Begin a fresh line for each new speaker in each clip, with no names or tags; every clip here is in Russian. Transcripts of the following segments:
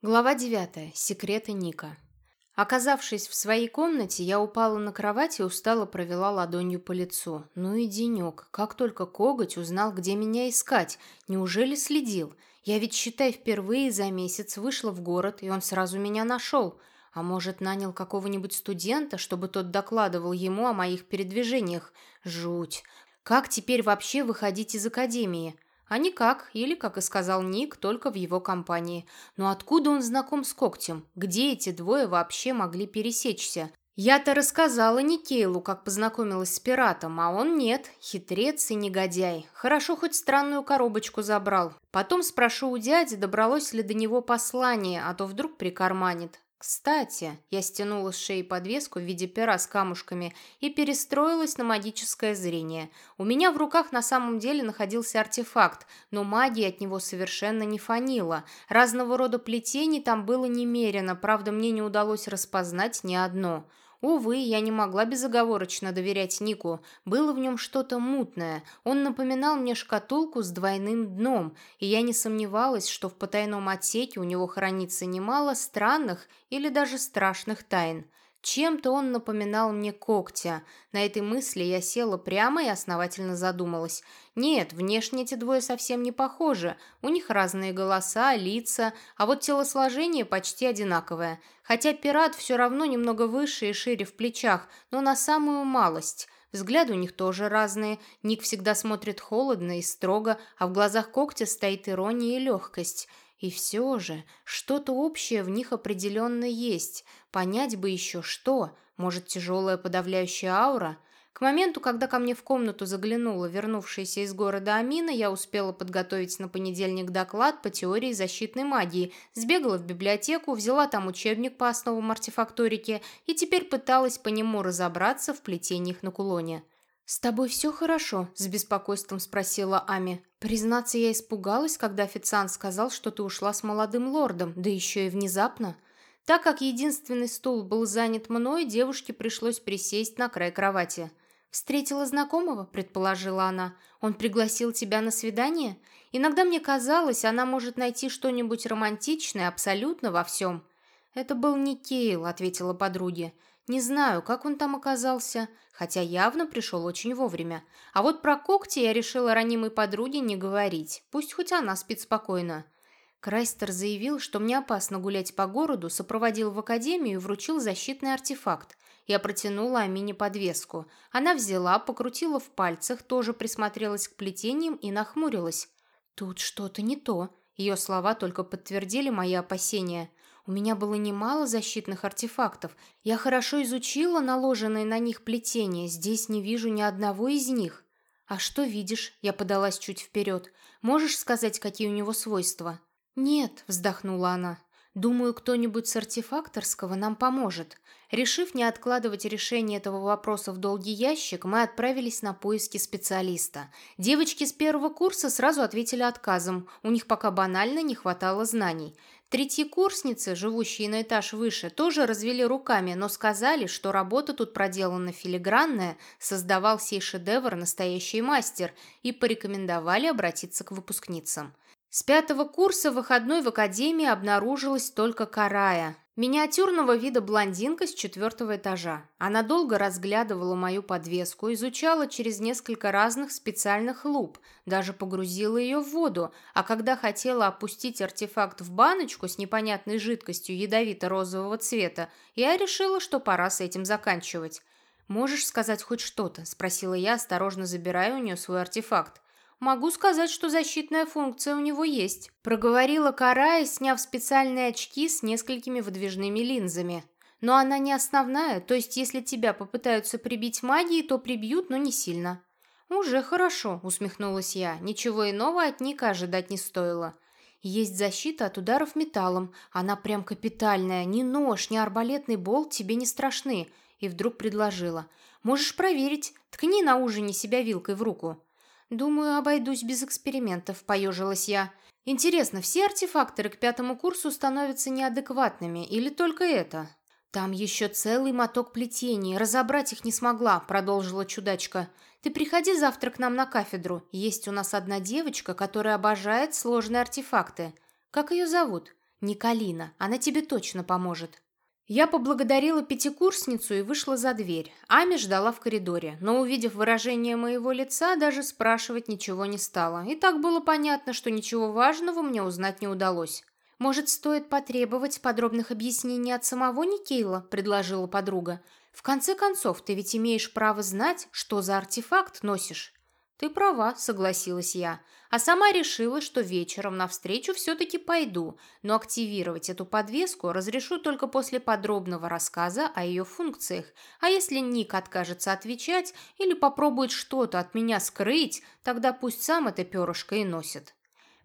Глава 9. Секреты Ника. Оказавшись в своей комнате, я упала на кровать и устало провела ладонью по лицу. Ну и денек. Как только коготь узнал, где меня искать. Неужели следил? Я ведь, считай, впервые за месяц вышла в город, и он сразу меня нашел. А может, нанял какого-нибудь студента, чтобы тот докладывал ему о моих передвижениях? Жуть. Как теперь вообще выходить из академии? А никак, или, как и сказал Ник, только в его компании. Но откуда он знаком с Когтем? Где эти двое вообще могли пересечься? Я-то рассказала Никейлу, как познакомилась с пиратом, а он нет, хитрец и негодяй. Хорошо хоть странную коробочку забрал. Потом спрошу у дяди, добралось ли до него послание, а то вдруг прикарманит. Кстати, я стянула с шеи подвеску в виде пера с камушками и перестроилась на магическое зрение. У меня в руках на самом деле находился артефакт, но магия от него совершенно не фанила. Разного рода плетений там было немерено, правда, мне не удалось распознать ни одно. Увы, я не могла безоговорочно доверять Нику. Было в нем что-то мутное. Он напоминал мне шкатулку с двойным дном, и я не сомневалась, что в потайном отсеке у него хранится немало странных или даже страшных тайн. Чем-то он напоминал мне когтя. На этой мысли я села прямо и основательно задумалась. Нет, внешне эти двое совсем не похожи. У них разные голоса, лица, а вот телосложение почти одинаковое. Хотя пират все равно немного выше и шире в плечах, но на самую малость. Взгляды у них тоже разные. Ник всегда смотрит холодно и строго, а в глазах когтя стоит ирония и легкость. И все же, что-то общее в них определенно есть. Понять бы еще что. Может, тяжелая подавляющая аура? К моменту, когда ко мне в комнату заглянула вернувшаяся из города Амина, я успела подготовить на понедельник доклад по теории защитной магии, сбегала в библиотеку, взяла там учебник по основам артефакторики и теперь пыталась по нему разобраться в плетениях на кулоне. «С тобой все хорошо?» – с беспокойством спросила Ами. «Признаться, я испугалась, когда официант сказал, что ты ушла с молодым лордом, да еще и внезапно». Так как единственный стул был занят мной, девушке пришлось присесть на край кровати. «Встретила знакомого?» – предположила она. «Он пригласил тебя на свидание? Иногда мне казалось, она может найти что-нибудь романтичное абсолютно во всем». «Это был не Кейл», – ответила подруге. Не знаю, как он там оказался, хотя явно пришел очень вовремя. А вот про когти я решила ранимой подруге не говорить. Пусть хоть она спит спокойно. Крайстер заявил, что мне опасно гулять по городу, сопроводил в академию и вручил защитный артефакт. Я протянула Амине подвеску. Она взяла, покрутила в пальцах, тоже присмотрелась к плетениям и нахмурилась. «Тут что-то не то». Ее слова только подтвердили мои опасения. У меня было немало защитных артефактов. Я хорошо изучила наложенные на них плетения. Здесь не вижу ни одного из них. А что видишь? Я подалась чуть вперед. Можешь сказать, какие у него свойства? Нет, вздохнула она. Думаю, кто-нибудь с артефакторского нам поможет. Решив не откладывать решение этого вопроса в долгий ящик, мы отправились на поиски специалиста. Девочки с первого курса сразу ответили отказом. У них пока банально не хватало знаний. Третьекурсницы, живущие на этаж выше, тоже развели руками, но сказали, что работа тут проделана филигранная, создавал сей шедевр настоящий мастер, и порекомендовали обратиться к выпускницам. С пятого курса выходной в академии обнаружилась только Карая, Миниатюрного вида блондинка с четвертого этажа. Она долго разглядывала мою подвеску, изучала через несколько разных специальных луп, даже погрузила ее в воду, а когда хотела опустить артефакт в баночку с непонятной жидкостью ядовито-розового цвета, я решила, что пора с этим заканчивать. «Можешь сказать хоть что-то?» – спросила я, осторожно забирая у нее свой артефакт. «Могу сказать, что защитная функция у него есть», – проговорила Карая, сняв специальные очки с несколькими выдвижными линзами. «Но она не основная, то есть если тебя попытаются прибить магией, то прибьют, но не сильно». «Уже хорошо», – усмехнулась я. «Ничего иного от Ника ожидать не стоило». «Есть защита от ударов металлом. Она прям капитальная. Ни нож, ни арбалетный болт тебе не страшны». И вдруг предложила. «Можешь проверить. Ткни на ужине себя вилкой в руку». «Думаю, обойдусь без экспериментов», – поежилась я. «Интересно, все артефакторы к пятому курсу становятся неадекватными или только это?» «Там еще целый моток плетений, разобрать их не смогла», – продолжила чудачка. «Ты приходи завтра к нам на кафедру. Есть у нас одна девочка, которая обожает сложные артефакты. Как ее зовут?» Николина, она тебе точно поможет». Я поблагодарила пятикурсницу и вышла за дверь. Ами ждала в коридоре, но, увидев выражение моего лица, даже спрашивать ничего не стала. И так было понятно, что ничего важного мне узнать не удалось. «Может, стоит потребовать подробных объяснений от самого Никейла?» – предложила подруга. «В конце концов, ты ведь имеешь право знать, что за артефакт носишь». «Ты права», — согласилась я, а сама решила, что вечером навстречу все-таки пойду, но активировать эту подвеску разрешу только после подробного рассказа о ее функциях, а если Ник откажется отвечать или попробует что-то от меня скрыть, тогда пусть сам это перышко и носит.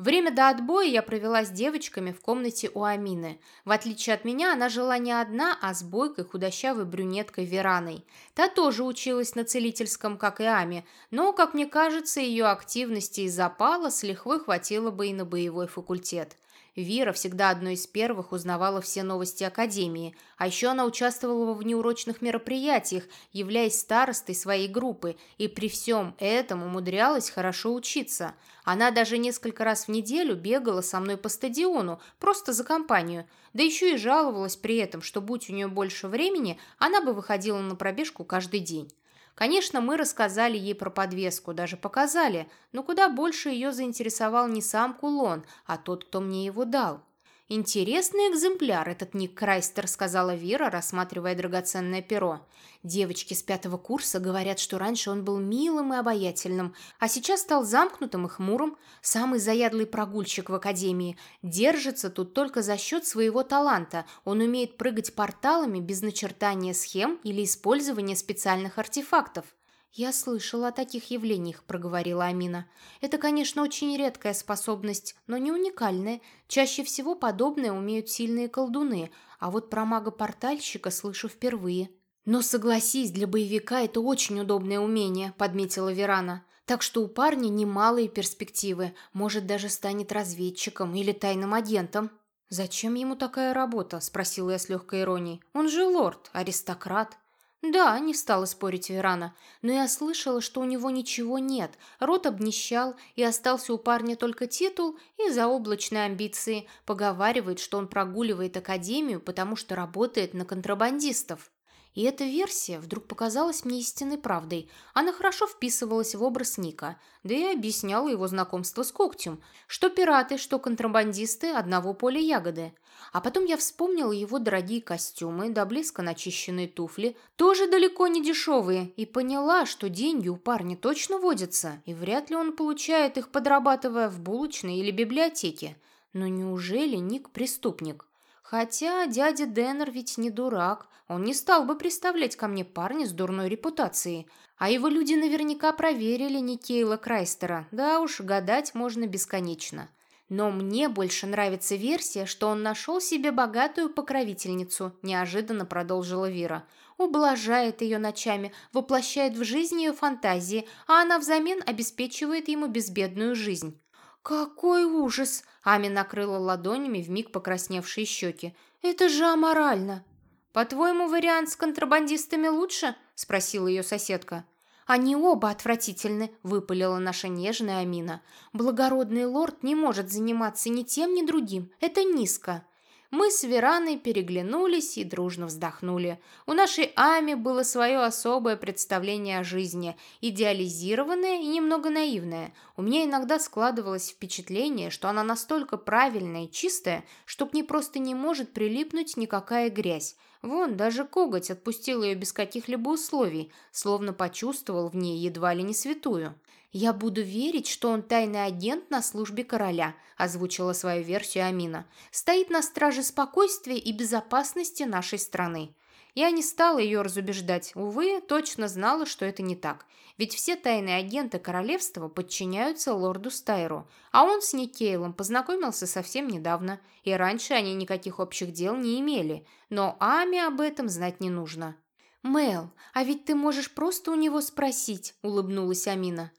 Время до отбоя я провела с девочками в комнате у Амины. В отличие от меня, она жила не одна, а с бойкой худощавой брюнеткой Вераной. Та тоже училась на целительском, как и Ами, но, как мне кажется, ее активности и запала с лихвой хватило бы и на боевой факультет. Вира всегда одной из первых узнавала все новости Академии, а еще она участвовала во внеурочных мероприятиях, являясь старостой своей группы, и при всем этом умудрялась хорошо учиться. Она даже несколько раз в неделю бегала со мной по стадиону, просто за компанию, да еще и жаловалась при этом, что будь у нее больше времени, она бы выходила на пробежку каждый день. Конечно, мы рассказали ей про подвеску, даже показали, но куда больше ее заинтересовал не сам кулон, а тот, кто мне его дал. «Интересный экземпляр этот Ник Крайстер», — сказала Вера, рассматривая драгоценное перо. «Девочки с пятого курса говорят, что раньше он был милым и обаятельным, а сейчас стал замкнутым и хмурым. Самый заядлый прогульщик в академии. Держится тут только за счет своего таланта. Он умеет прыгать порталами без начертания схем или использования специальных артефактов. «Я слышала о таких явлениях», — проговорила Амина. «Это, конечно, очень редкая способность, но не уникальная. Чаще всего подобное умеют сильные колдуны, а вот про мага-портальщика слышу впервые». «Но согласись, для боевика это очень удобное умение», — подметила Верана. «Так что у парня немалые перспективы. Может, даже станет разведчиком или тайным агентом». «Зачем ему такая работа?» — спросила я с легкой иронией. «Он же лорд, аристократ». «Да», — не стала спорить Верана, «но я слышала, что у него ничего нет. Рот обнищал, и остался у парня только титул и заоблачные амбиции. Поговаривает, что он прогуливает академию, потому что работает на контрабандистов». И эта версия вдруг показалась мне истинной правдой. Она хорошо вписывалась в образ Ника, да и объясняла его знакомство с когтем, что пираты, что контрабандисты одного поля ягоды. А потом я вспомнила его дорогие костюмы, до блеска начищенные туфли, тоже далеко не дешевые, и поняла, что деньги у парня точно водятся, и вряд ли он получает их, подрабатывая в булочной или библиотеке. Но неужели Ник преступник? Хотя дядя Деннер ведь не дурак, он не стал бы представлять ко мне парня с дурной репутацией. А его люди наверняка проверили Никейла Крайстера, да уж, гадать можно бесконечно. Но мне больше нравится версия, что он нашел себе богатую покровительницу, неожиданно продолжила Вера. Ублажает ее ночами, воплощает в жизнь ее фантазии, а она взамен обеспечивает ему безбедную жизнь. «Какой ужас!» – Ами накрыла ладонями вмиг покрасневшие щеки. «Это же аморально!» «По-твоему, вариант с контрабандистами лучше?» – спросила ее соседка. «Они оба отвратительны», — выпалила наша нежная Амина. «Благородный лорд не может заниматься ни тем, ни другим. Это низко». Мы с Вераной переглянулись и дружно вздохнули. У нашей Ами было свое особое представление о жизни, идеализированное и немного наивное. У меня иногда складывалось впечатление, что она настолько правильная и чистая, что к ней просто не может прилипнуть никакая грязь. Вон, даже коготь отпустил ее без каких-либо условий, словно почувствовал в ней едва ли не святую. «Я буду верить, что он тайный агент на службе короля», озвучила свою версию Амина. «Стоит на страже спокойствия и безопасности нашей страны». Я не стала ее разубеждать. Увы, точно знала, что это не так. Ведь все тайные агенты королевства подчиняются лорду Стайру, а он с Никейлом познакомился совсем недавно, и раньше они никаких общих дел не имели, но Ами об этом знать не нужно. «Мэл, а ведь ты можешь просто у него спросить», — улыбнулась Амина.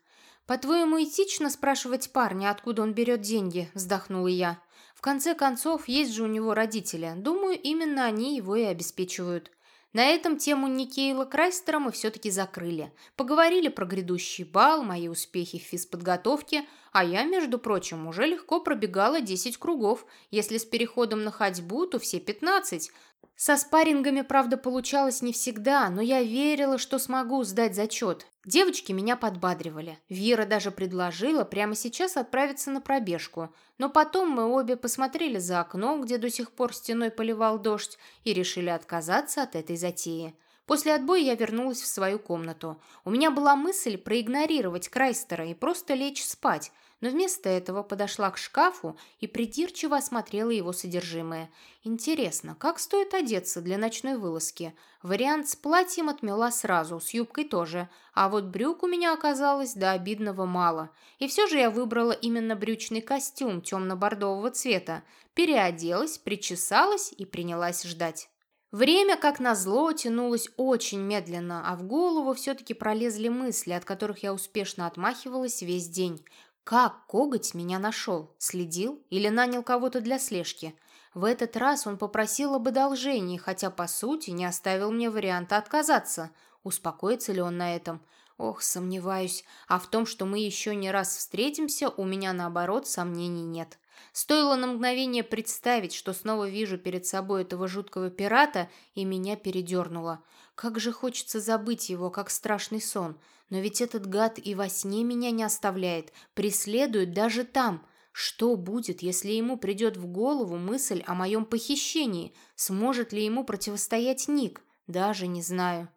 «По-твоему, этично спрашивать парня, откуда он берет деньги?» – вздохнула я. «В конце концов, есть же у него родители. Думаю, именно они его и обеспечивают». На этом тему Никейла Крайстера мы все-таки закрыли. Поговорили про грядущий бал, мои успехи в физподготовке, а я, между прочим, уже легко пробегала 10 кругов. Если с переходом на ходьбу, то все 15. Со спаррингами, правда, получалось не всегда, но я верила, что смогу сдать зачет. Девочки меня подбадривали. Вера даже предложила прямо сейчас отправиться на пробежку. Но потом мы обе посмотрели за окном, где до сих пор стеной поливал дождь, и решили отказаться от этой затеи. После отбоя я вернулась в свою комнату. У меня была мысль проигнорировать Крайстера и просто лечь спать, но вместо этого подошла к шкафу и придирчиво осмотрела его содержимое. Интересно, как стоит одеться для ночной вылазки? Вариант с платьем отмела сразу, с юбкой тоже, а вот брюк у меня оказалось до обидного мало. И все же я выбрала именно брючный костюм темно-бордового цвета, переоделась, причесалась и принялась ждать. Время, как назло, тянулось очень медленно, а в голову все-таки пролезли мысли, от которых я успешно отмахивалась весь день. Как коготь меня нашел? Следил или нанял кого-то для слежки? В этот раз он попросил об одолжении, хотя, по сути, не оставил мне варианта отказаться. Успокоится ли он на этом? Ох, сомневаюсь. А в том, что мы еще не раз встретимся, у меня, наоборот, сомнений нет. Стоило на мгновение представить, что снова вижу перед собой этого жуткого пирата, и меня передернуло. Как же хочется забыть его, как страшный сон. Но ведь этот гад и во сне меня не оставляет, преследует даже там. Что будет, если ему придет в голову мысль о моем похищении? Сможет ли ему противостоять Ник? Даже не знаю.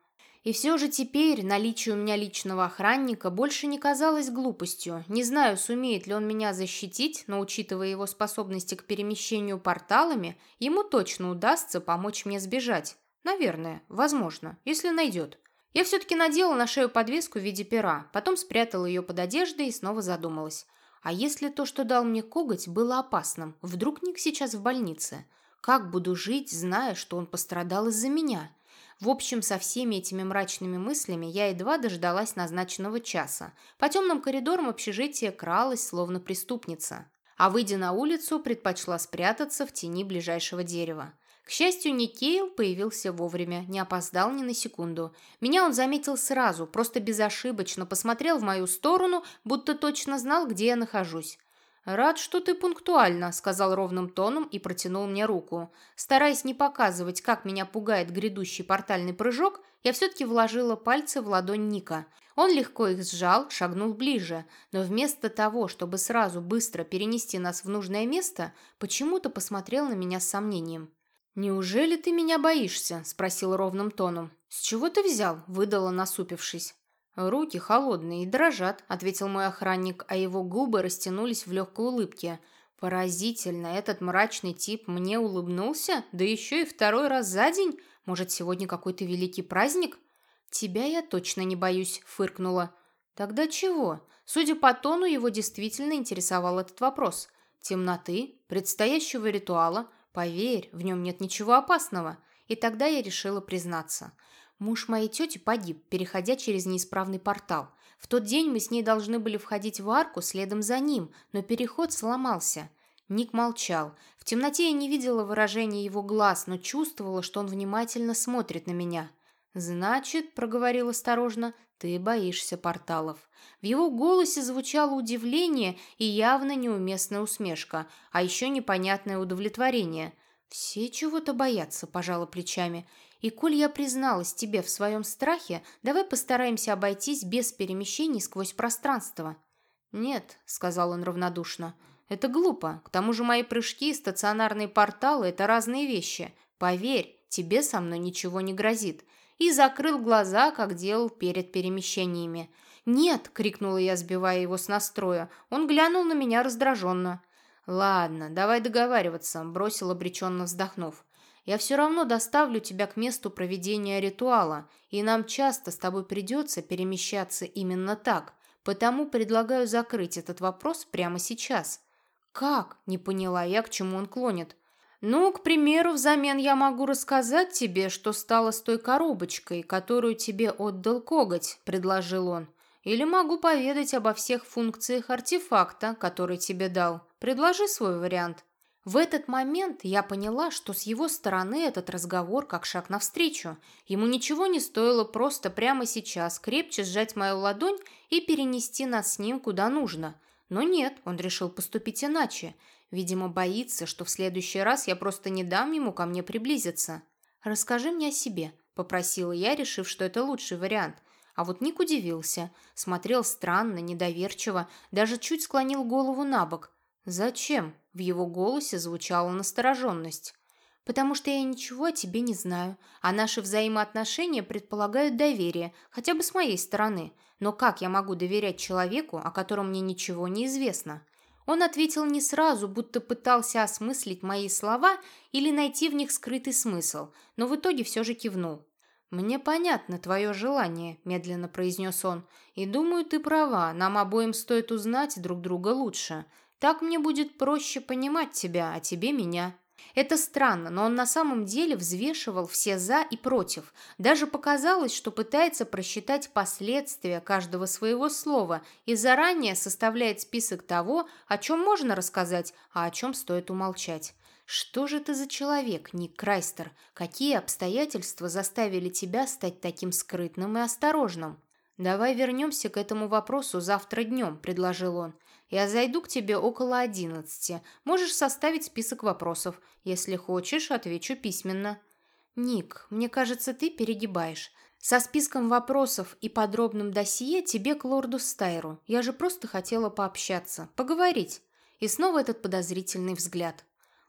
И все же теперь наличие у меня личного охранника больше не казалось глупостью. Не знаю, сумеет ли он меня защитить, но учитывая его способности к перемещению порталами, ему точно удастся помочь мне сбежать. Наверное, возможно, если найдет. Я все-таки надела на шею подвеску в виде пера, потом спрятала ее под одеждой и снова задумалась. А если то, что дал мне коготь, было опасным? Вдруг Ник сейчас в больнице? Как буду жить, зная, что он пострадал из-за меня? В общем, со всеми этими мрачными мыслями я едва дождалась назначенного часа. По темным коридорам общежития кралась, словно преступница. А выйдя на улицу, предпочла спрятаться в тени ближайшего дерева. К счастью, Никейл появился вовремя, не опоздал ни на секунду. Меня он заметил сразу, просто безошибочно посмотрел в мою сторону, будто точно знал, где я нахожусь. «Рад, что ты пунктуальна», — сказал ровным тоном и протянул мне руку. Стараясь не показывать, как меня пугает грядущий портальный прыжок, я все-таки вложила пальцы в ладонь Ника. Он легко их сжал, шагнул ближе, но вместо того, чтобы сразу быстро перенести нас в нужное место, почему-то посмотрел на меня с сомнением. «Неужели ты меня боишься?» – спросил ровным тоном. «С чего ты взял?» – выдала, насупившись. «Руки холодные и дрожат», – ответил мой охранник, а его губы растянулись в легкой улыбке. «Поразительно, этот мрачный тип мне улыбнулся? Да еще и второй раз за день? Может, сегодня какой-то великий праздник?» «Тебя я точно не боюсь», – фыркнула. «Тогда чего?» Судя по тону, его действительно интересовал этот вопрос. Темноты, предстоящего ритуала, Поверь, в нем нет ничего опасного. И тогда я решила признаться. Муж моей тети погиб, переходя через неисправный портал. В тот день мы с ней должны были входить в арку следом за ним, но переход сломался. Ник молчал. В темноте я не видела выражения его глаз, но чувствовала, что он внимательно смотрит на меня. «Значит», — проговорил осторожно, — «ты боишься порталов». В его голосе звучало удивление и явно неуместная усмешка, а еще непонятное удовлетворение. «Все чего-то боятся», — пожала плечами. «И коль я призналась тебе в своем страхе, давай постараемся обойтись без перемещений сквозь пространство». «Нет», — сказал он равнодушно, — «это глупо. К тому же мои прыжки и стационарные порталы — это разные вещи. Поверь, тебе со мной ничего не грозит и закрыл глаза, как делал перед перемещениями. «Нет!» — крикнула я, сбивая его с настроя. Он глянул на меня раздраженно. «Ладно, давай договариваться», — бросил обреченно вздохнув. «Я все равно доставлю тебя к месту проведения ритуала, и нам часто с тобой придется перемещаться именно так, потому предлагаю закрыть этот вопрос прямо сейчас». «Как?» — не поняла я, к чему он клонит. «Ну, к примеру, взамен я могу рассказать тебе, что стало с той коробочкой, которую тебе отдал коготь», — предложил он. «Или могу поведать обо всех функциях артефакта, который тебе дал. Предложи свой вариант». В этот момент я поняла, что с его стороны этот разговор как шаг навстречу. Ему ничего не стоило просто прямо сейчас крепче сжать мою ладонь и перенести нас с ним куда нужно. Но нет, он решил поступить иначе. Видимо, боится, что в следующий раз я просто не дам ему ко мне приблизиться. «Расскажи мне о себе», — попросила я, решив, что это лучший вариант. А вот Ник удивился, смотрел странно, недоверчиво, даже чуть склонил голову на бок. «Зачем?» – в его голосе звучала настороженность. «Потому что я ничего о тебе не знаю, а наши взаимоотношения предполагают доверие, хотя бы с моей стороны. Но как я могу доверять человеку, о котором мне ничего не известно?» Он ответил не сразу, будто пытался осмыслить мои слова или найти в них скрытый смысл, но в итоге все же кивнул. «Мне понятно твое желание», – медленно произнес он. «И думаю, ты права, нам обоим стоит узнать друг друга лучше. Так мне будет проще понимать тебя, а тебе меня». Это странно, но он на самом деле взвешивал все «за» и «против». Даже показалось, что пытается просчитать последствия каждого своего слова и заранее составляет список того, о чем можно рассказать, а о чем стоит умолчать. «Что же ты за человек, Ник Крайстер? Какие обстоятельства заставили тебя стать таким скрытным и осторожным?» «Давай вернемся к этому вопросу завтра днем», – предложил он. Я зайду к тебе около одиннадцати. Можешь составить список вопросов. Если хочешь, отвечу письменно». «Ник, мне кажется, ты перегибаешь. Со списком вопросов и подробным досье тебе к лорду Стайру. Я же просто хотела пообщаться, поговорить». И снова этот подозрительный взгляд.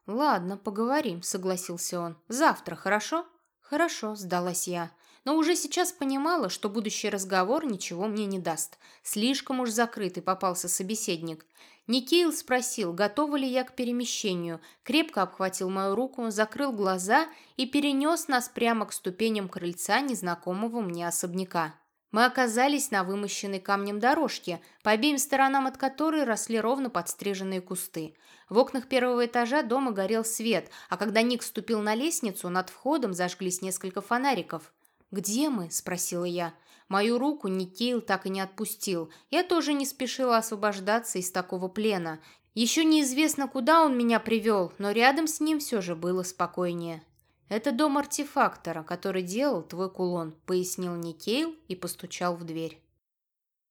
«Ладно, поговорим», — согласился он. «Завтра, хорошо?» «Хорошо», — сдалась я но уже сейчас понимала, что будущий разговор ничего мне не даст. Слишком уж закрытый попался собеседник. Никейл спросил, готова ли я к перемещению, крепко обхватил мою руку, закрыл глаза и перенес нас прямо к ступеням крыльца незнакомого мне особняка. Мы оказались на вымощенной камнем дорожке, по обеим сторонам от которой росли ровно подстриженные кусты. В окнах первого этажа дома горел свет, а когда Ник ступил на лестницу, над входом зажглись несколько фонариков. «Где мы?» – спросила я. Мою руку Никейл так и не отпустил. Я тоже не спешила освобождаться из такого плена. Еще неизвестно, куда он меня привел, но рядом с ним все же было спокойнее. «Это дом артефактора, который делал твой кулон», – пояснил Никейл и постучал в дверь.